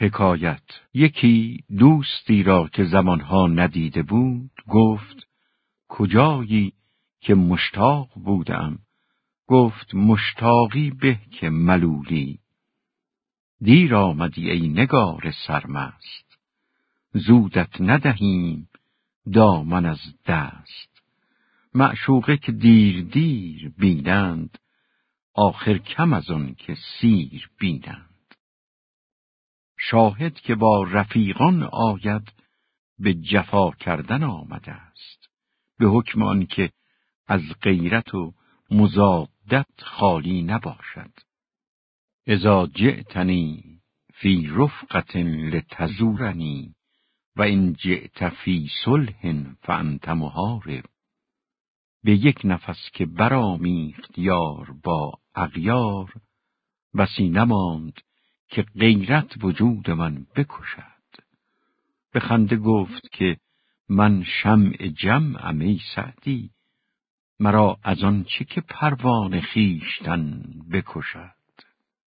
حکایت. یکی دوستی را که زمانها ندیده بود گفت کجایی که مشتاق بودم؟ گفت مشتاقی به که ملولی. دیر آمدی ای نگار سرمست زودت ندهیم دامن از دست. معشوقه که دیر دیر بینند آخر کم از آن که سیر بینند. شاهد که با رفیقان آید به جفا کردن آمده است. به حکم آن که از غیرت و مزادت خالی نباشد. اذا جئتنی فی رفقت لتزورنی و این جئت فی صلح فانت محارب. به یک نفس که برامیخت یار با اغیار بسی نماند که غیرت وجود من بکشد. به خنده گفت که من شمع جمعم ای سعدی مرا از آن چه که پروانه خیشتن بکشد.